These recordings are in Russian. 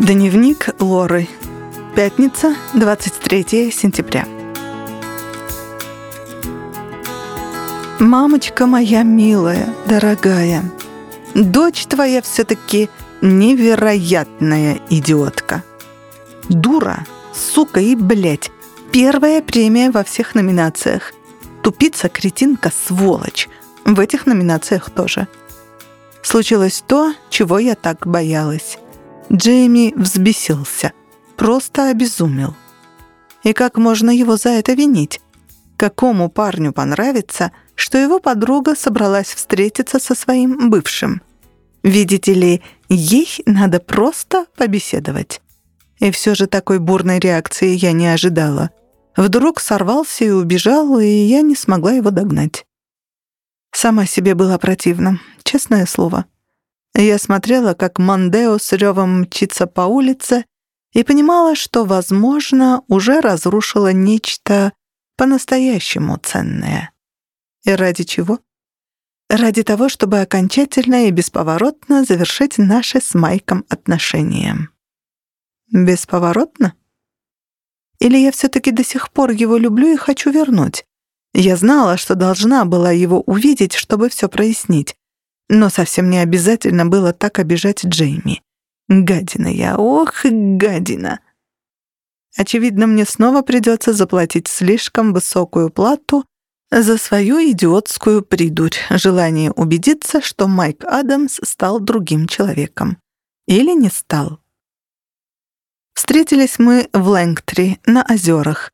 Дневник Лоры. Пятница, 23 сентября. Мамочка моя милая, дорогая, дочь твоя все-таки невероятная идиотка. Дура, сука и блядь. Первая премия во всех номинациях. Тупица, кретинка, сволочь. В этих номинациях тоже. Случилось то, чего я так боялась. Джейми взбесился. Просто обезумел. И как можно его за это винить? Какому парню понравится, что его подруга собралась встретиться со своим бывшим? Видите ли, ей надо просто побеседовать. И все же такой бурной реакции я не ожидала. Вдруг сорвался и убежал, и я не смогла его догнать. Сама себе была противна, честное слово. Я смотрела, как Мандео с ревом мчится по улице, и понимала, что, возможно, уже разрушила нечто по-настоящему ценное. И ради чего? Ради того, чтобы окончательно и бесповоротно завершить наши с Майком отношения. Бесповоротно? Или я все-таки до сих пор его люблю и хочу вернуть? Я знала, что должна была его увидеть, чтобы все прояснить. Но совсем не обязательно было так обижать Джейми. Гадина я, ох, гадина. Очевидно, мне снова придется заплатить слишком высокую плату за свою идиотскую придурь, желание убедиться, что Майк Адамс стал другим человеком. Или не стал. Встретились мы в Лэнгтри, на озерах.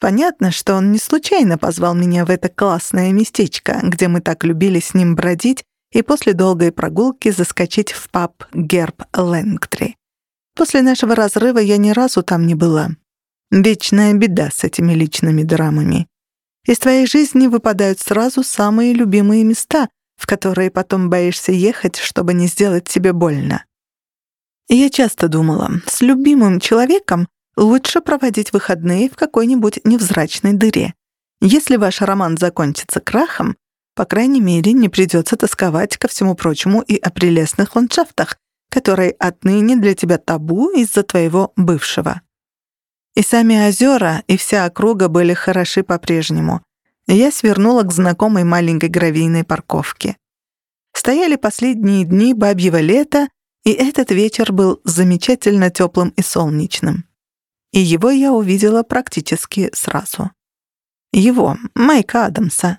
Понятно, что он не случайно позвал меня в это классное местечко, где мы так любили с ним бродить и после долгой прогулки заскочить в паб «Герб Лэнгтри». После нашего разрыва я ни разу там не была. Вечная беда с этими личными драмами. Из твоей жизни выпадают сразу самые любимые места, в которые потом боишься ехать, чтобы не сделать себе больно. Я часто думала, с любимым человеком лучше проводить выходные в какой-нибудь невзрачной дыре. Если ваш роман закончится крахом, по крайней мере, не придется тосковать ко всему прочему и о прелестных ландшафтах, которые отныне для тебя табу из-за твоего бывшего. И сами озера, и вся округа были хороши по-прежнему. Я свернула к знакомой маленькой гравийной парковке. Стояли последние дни бабьего лета, и этот вечер был замечательно теплым и солнечным. И его я увидела практически сразу. Его, Майка Адамса,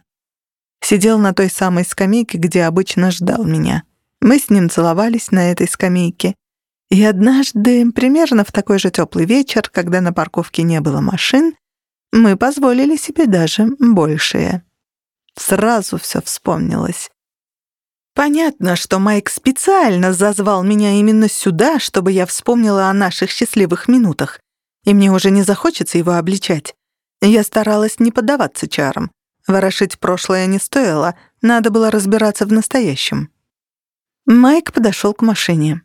Сидел на той самой скамейке, где обычно ждал меня. Мы с ним целовались на этой скамейке. И однажды, примерно в такой же теплый вечер, когда на парковке не было машин, мы позволили себе даже большее. Сразу все вспомнилось. Понятно, что Майк специально зазвал меня именно сюда, чтобы я вспомнила о наших счастливых минутах, и мне уже не захочется его обличать. Я старалась не поддаваться чарам. Ворошить прошлое не стоило, надо было разбираться в настоящем. Майк подошел к машине.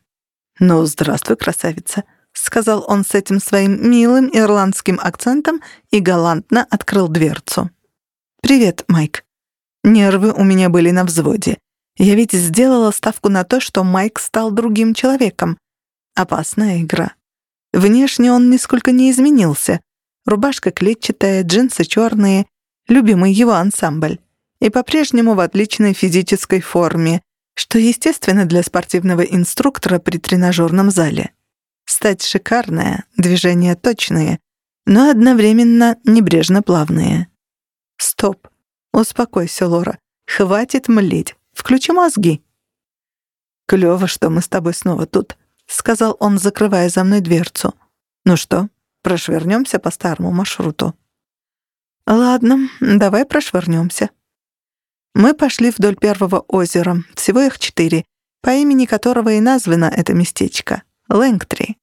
«Ну, здравствуй, красавица», — сказал он с этим своим милым ирландским акцентом и галантно открыл дверцу. «Привет, Майк. Нервы у меня были на взводе. Я ведь сделала ставку на то, что Майк стал другим человеком. Опасная игра. Внешне он нисколько не изменился. Рубашка клетчатая, джинсы черные, любимый его ансамбль, и по-прежнему в отличной физической форме, что естественно для спортивного инструктора при тренажерном зале. Стать шикарная, движения точные, но одновременно небрежно плавные. Стоп. Успокойся, Лора. Хватит млеть. Включи мозги. Клёво, что мы с тобой снова тут, сказал он, закрывая за мной дверцу. Ну что, прошвырнемся по старому маршруту? «Ладно, давай прошвырнемся». Мы пошли вдоль первого озера, всего их четыре, по имени которого и названо это местечко — Лэнгтри.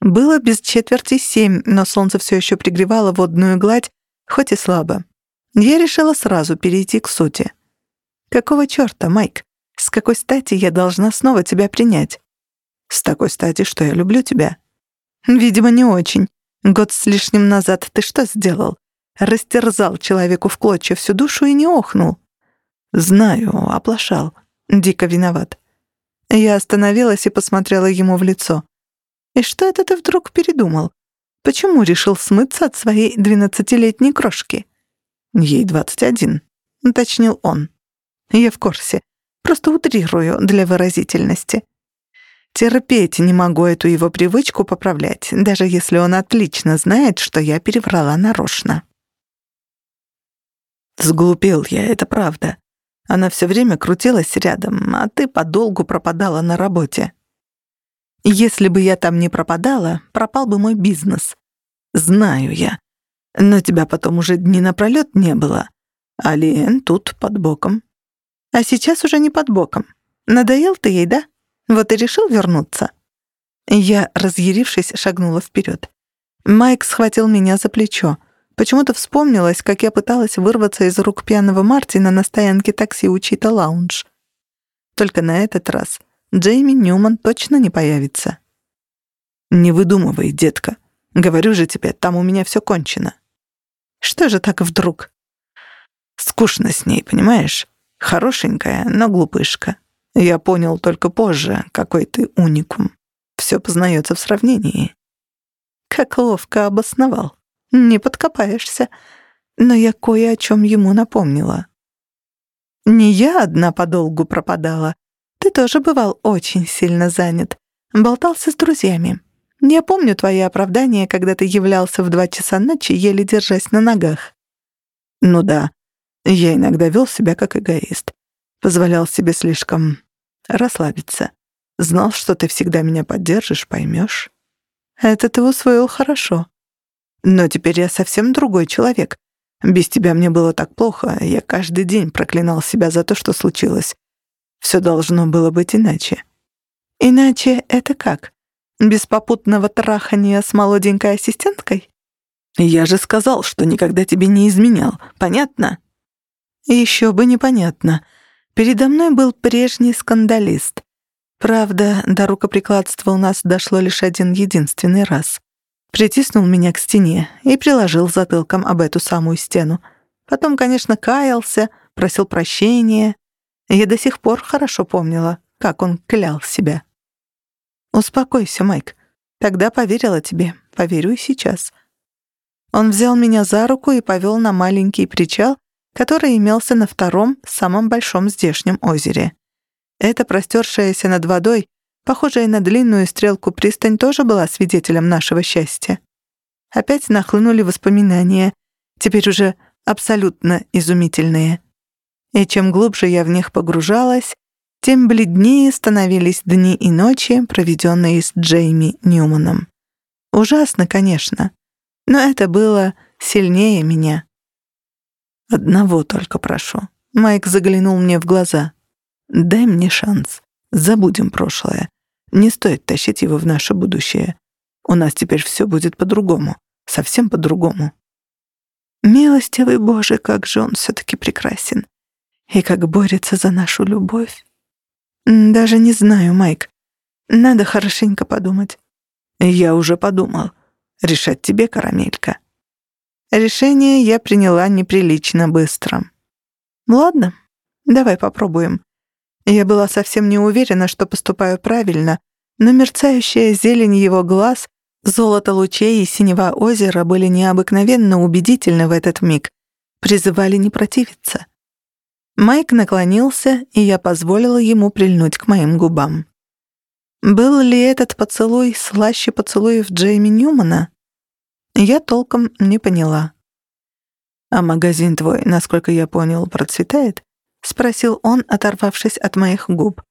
Было без четверти семь, но солнце все еще пригревало водную гладь, хоть и слабо. Я решила сразу перейти к сути. «Какого чёрта, Майк? С какой стати я должна снова тебя принять?» «С такой стати, что я люблю тебя». «Видимо, не очень. Год с лишним назад ты что сделал? Растерзал человеку в клочья всю душу и не охнул. Знаю, оплошал. Дико виноват. Я остановилась и посмотрела ему в лицо. И что это ты вдруг передумал? Почему решил смыться от своей двенадцатилетней крошки? Ей двадцать один, уточнил он. Я в курсе. Просто утрирую для выразительности. Терпеть не могу эту его привычку поправлять, даже если он отлично знает, что я переврала нарочно. Сглупил я, это правда. Она все время крутилась рядом, а ты подолгу пропадала на работе. Если бы я там не пропадала, пропал бы мой бизнес. Знаю я. Но тебя потом уже дни напролёт не было. А Лиэн тут, под боком. А сейчас уже не под боком. Надоел ты ей, да? Вот и решил вернуться. Я, разъярившись, шагнула вперед. Майк схватил меня за плечо. Почему-то вспомнилось, как я пыталась вырваться из рук пьяного Мартина на стоянке такси у Чита Лаунж. Только на этот раз Джейми Ньюман точно не появится. «Не выдумывай, детка. Говорю же тебе, там у меня все кончено». «Что же так вдруг?» «Скучно с ней, понимаешь? Хорошенькая, но глупышка. Я понял только позже, какой ты уникум. Все познается в сравнении». «Как ловко обосновал». Не подкопаешься. Но я кое о чем ему напомнила. Не я одна подолгу пропадала. Ты тоже бывал очень сильно занят. Болтался с друзьями. Я помню твои оправдания, когда ты являлся в два часа ночи, еле держась на ногах. Ну да, я иногда вел себя как эгоист. Позволял себе слишком расслабиться. Знал, что ты всегда меня поддержишь, поймешь. Это ты усвоил хорошо. Но теперь я совсем другой человек. Без тебя мне было так плохо, я каждый день проклинал себя за то, что случилось. Все должно было быть иначе. Иначе это как? Без попутного трахания с молоденькой ассистенткой? Я же сказал, что никогда тебе не изменял. Понятно? Еще бы непонятно. Передо мной был прежний скандалист. Правда, до рукоприкладства у нас дошло лишь один единственный раз. Притиснул меня к стене и приложил затылком об эту самую стену. Потом, конечно, каялся, просил прощения. Я до сих пор хорошо помнила, как он клял себя. «Успокойся, Майк. Тогда поверила тебе. Поверю и сейчас». Он взял меня за руку и повел на маленький причал, который имелся на втором, самом большом здешнем озере. Это простершееся над водой Похожая на длинную стрелку пристань тоже была свидетелем нашего счастья. Опять нахлынули воспоминания, теперь уже абсолютно изумительные. И чем глубже я в них погружалась, тем бледнее становились дни и ночи, проведенные с Джейми Ньюманом. Ужасно, конечно, но это было сильнее меня. «Одного только прошу». Майк заглянул мне в глаза. «Дай мне шанс. Забудем прошлое. Не стоит тащить его в наше будущее. У нас теперь все будет по-другому. Совсем по-другому. Милостивый Боже, как же он все-таки прекрасен. И как борется за нашу любовь. Даже не знаю, Майк. Надо хорошенько подумать. Я уже подумал. Решать тебе, карамелька. Решение я приняла неприлично быстро. Ладно, давай попробуем. Я была совсем не уверена, что поступаю правильно, но мерцающая зелень его глаз, золото лучей и синева озера были необыкновенно убедительны в этот миг, призывали не противиться. Майк наклонился, и я позволила ему прильнуть к моим губам. Был ли этот поцелуй слаще поцелуев Джейми Ньюмана? Я толком не поняла. «А магазин твой, насколько я понял, процветает?» — спросил он, оторвавшись от моих губ.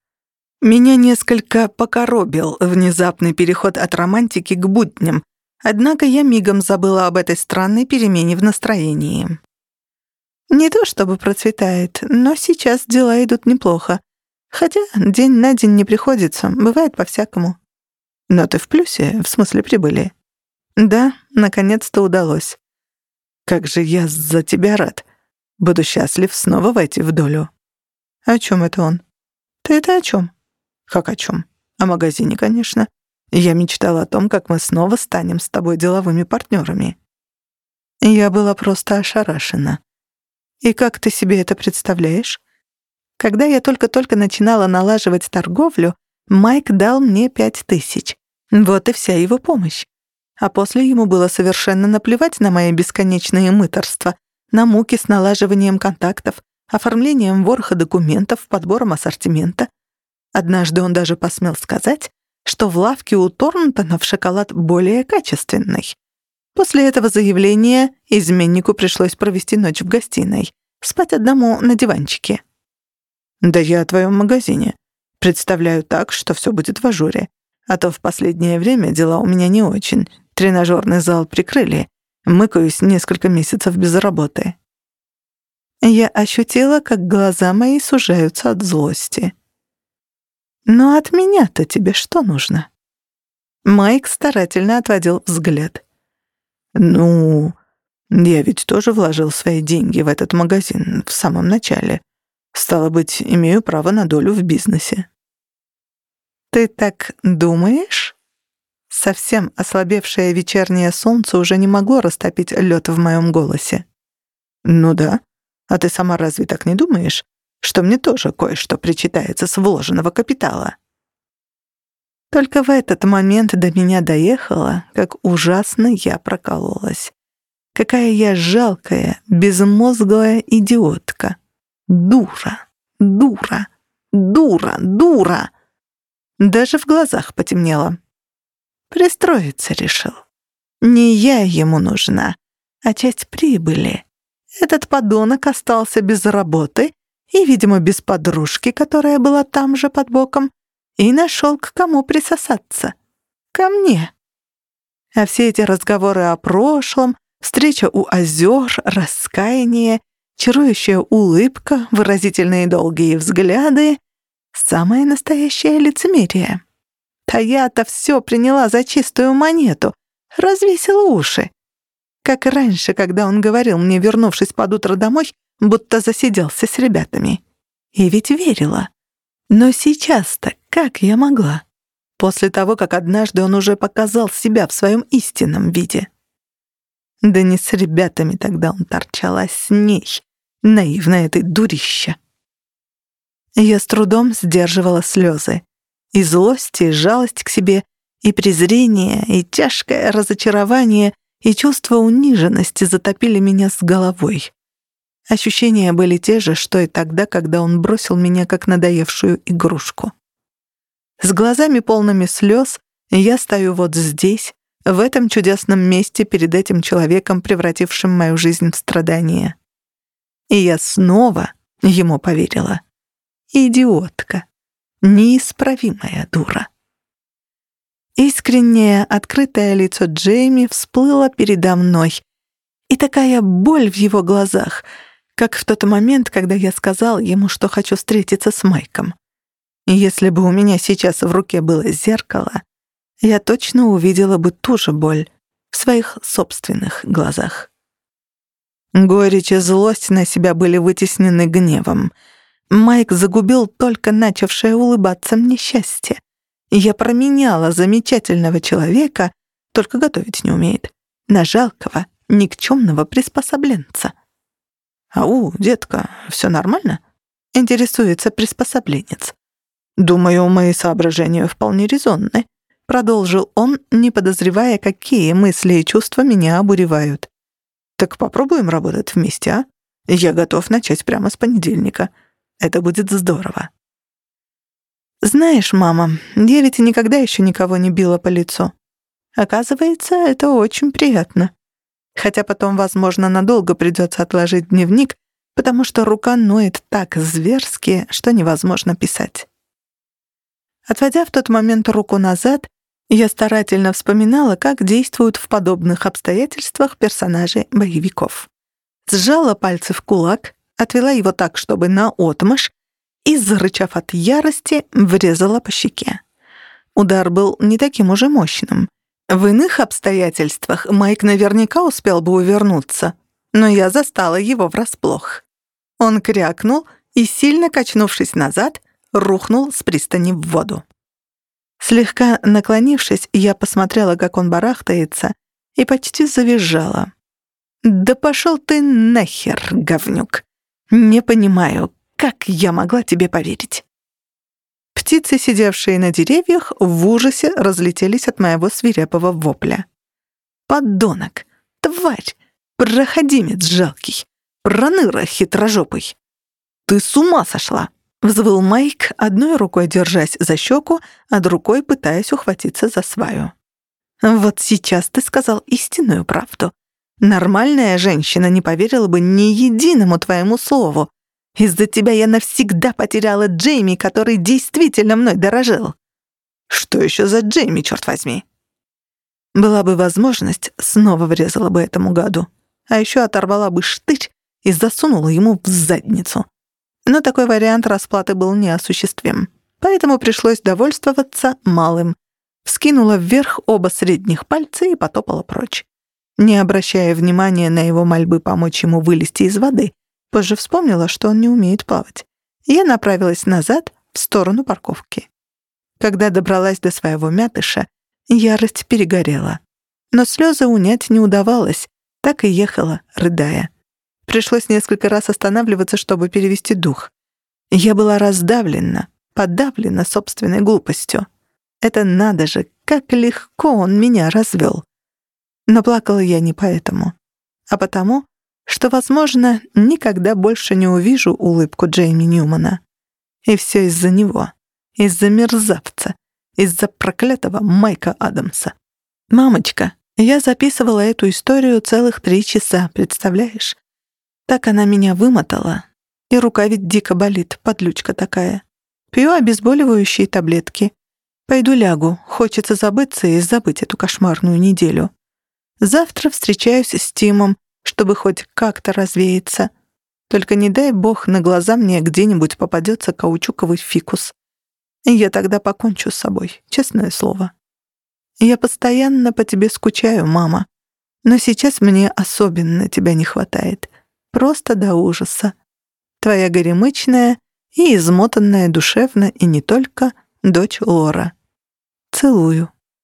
Меня несколько покоробил внезапный переход от романтики к будням, однако я мигом забыла об этой странной перемене в настроении. Не то чтобы процветает, но сейчас дела идут неплохо. Хотя день на день не приходится, бывает по-всякому. Но ты в плюсе, в смысле прибыли. Да, наконец-то удалось. Как же я за тебя рад. Буду счастлив снова войти в долю». «О чем это он?» «Ты это о чем?» «Как о чем? О магазине, конечно. Я мечтала о том, как мы снова станем с тобой деловыми партнерами». Я была просто ошарашена. «И как ты себе это представляешь?» Когда я только-только начинала налаживать торговлю, Майк дал мне пять тысяч. Вот и вся его помощь. А после ему было совершенно наплевать на мои бесконечные мыторства, на муки с налаживанием контактов, оформлением ворха документов, подбором ассортимента. Однажды он даже посмел сказать, что в лавке у Торнтона в шоколад более качественный. После этого заявления изменнику пришлось провести ночь в гостиной, спать одному на диванчике. «Да я о твоем магазине. Представляю так, что все будет в ажуре. А то в последнее время дела у меня не очень. Тренажерный зал прикрыли. Мыкаюсь несколько месяцев без работы». Я ощутила, как глаза мои сужаются от злости. «Но от меня-то тебе что нужно?» Майк старательно отводил взгляд. «Ну, я ведь тоже вложил свои деньги в этот магазин в самом начале. Стало быть, имею право на долю в бизнесе». «Ты так думаешь?» Совсем ослабевшее вечернее солнце уже не могло растопить лед в моем голосе. «Ну да. А ты сама разве так не думаешь, что мне тоже кое-что причитается с вложенного капитала?» Только в этот момент до меня доехало, как ужасно я прокололась. Какая я жалкая, безмозглая идиотка. Дура, дура, дура, дура. Даже в глазах потемнело. Пристроиться решил. Не я ему нужна, а часть прибыли. Этот подонок остался без работы и, видимо, без подружки, которая была там же под боком, и нашел к кому присосаться. Ко мне. А все эти разговоры о прошлом, встреча у озер, раскаяние, чарующая улыбка, выразительные долгие взгляды Самое настоящее лицемерие. А я-то все приняла за чистую монету, развесила уши. Как раньше, когда он говорил мне, вернувшись под утро домой, будто засиделся с ребятами. И ведь верила. Но сейчас-то как я могла? После того, как однажды он уже показал себя в своем истинном виде. Да не с ребятами тогда он торчал, а с ней, наивная этой дурища. Я с трудом сдерживала слезы. И злость, и жалость к себе, и презрение, и тяжкое разочарование, и чувство униженности затопили меня с головой. Ощущения были те же, что и тогда, когда он бросил меня как надоевшую игрушку. С глазами полными слез я стою вот здесь, в этом чудесном месте перед этим человеком, превратившим мою жизнь в страдание. И я снова ему поверила. Идиотка. Неисправимая дура. Искреннее, открытое лицо Джейми всплыло передо мной. И такая боль в его глазах, как в тот момент, когда я сказал ему, что хочу встретиться с Майком. Если бы у меня сейчас в руке было зеркало, я точно увидела бы ту же боль в своих собственных глазах. Горечь и злость на себя были вытеснены гневом — Майк загубил только начавшее улыбаться мне счастье. Я променяла замечательного человека, только готовить не умеет, на жалкого, никчемного приспособленца. «Ау, детка, все нормально?» — интересуется приспособленец. «Думаю, мои соображения вполне резонны», — продолжил он, не подозревая, какие мысли и чувства меня обуревают. «Так попробуем работать вместе, а? Я готов начать прямо с понедельника». Это будет здорово. Знаешь, мама, я ведь никогда еще никого не била по лицу. Оказывается, это очень приятно. Хотя потом, возможно, надолго придется отложить дневник, потому что рука ноет так зверски, что невозможно писать. Отводя в тот момент руку назад, я старательно вспоминала, как действуют в подобных обстоятельствах персонажи боевиков. Сжала пальцы в кулак, отвела его так, чтобы наотмашь, и, зарычав от ярости, врезала по щеке. Удар был не таким уже мощным. В иных обстоятельствах Майк наверняка успел бы увернуться, но я застала его врасплох. Он крякнул и, сильно качнувшись назад, рухнул с пристани в воду. Слегка наклонившись, я посмотрела, как он барахтается, и почти завизжала. «Да пошел ты нахер, говнюк! Не понимаю, как я могла тебе поверить?» Птицы, сидевшие на деревьях, в ужасе разлетелись от моего свирепого вопля. «Подонок! Тварь! Проходимец жалкий! Проныра хитрожопый! Ты с ума сошла!» — взвыл Майк, одной рукой держась за щеку, а другой пытаясь ухватиться за сваю. «Вот сейчас ты сказал истинную правду. Нормальная женщина не поверила бы ни единому твоему слову. Из-за тебя я навсегда потеряла Джейми, который действительно мной дорожил». «Что еще за Джейми, черт возьми?» Была бы возможность, снова врезала бы этому гаду. А еще оторвала бы штырь и засунула ему в задницу. Но такой вариант расплаты был неосуществим. Поэтому пришлось довольствоваться малым. Вскинула вверх оба средних пальца и потопала прочь. Не обращая внимания на его мольбы помочь ему вылезти из воды, позже вспомнила, что он не умеет плавать. Я направилась назад, в сторону парковки. Когда добралась до своего мятыша, ярость перегорела. Но слезы унять не удавалось, так и ехала, рыдая. Пришлось несколько раз останавливаться, чтобы перевести дух. Я была раздавлена, подавлена собственной глупостью. Это надо же, как легко он меня развел. Но плакала я не поэтому, а потому, что, возможно, никогда больше не увижу улыбку Джейми Ньюмана. И все из-за него, из-за мерзавца, из-за проклятого Майка Адамса. «Мамочка, я записывала эту историю целых три часа, представляешь? Так она меня вымотала. И рука ведь дико болит, подлючка такая. Пью обезболивающие таблетки. Пойду лягу, хочется забыться и забыть эту кошмарную неделю. Завтра встречаюсь с Тимом, чтобы хоть как-то развеяться. Только не дай бог на глаза мне где-нибудь попадется каучуковый фикус. И я тогда покончу с собой, честное слово. Я постоянно по тебе скучаю, мама. Но сейчас мне особенно тебя не хватает. Просто до ужаса. Твоя горемычная и измотанная душевно и не только дочь Лора. Целую.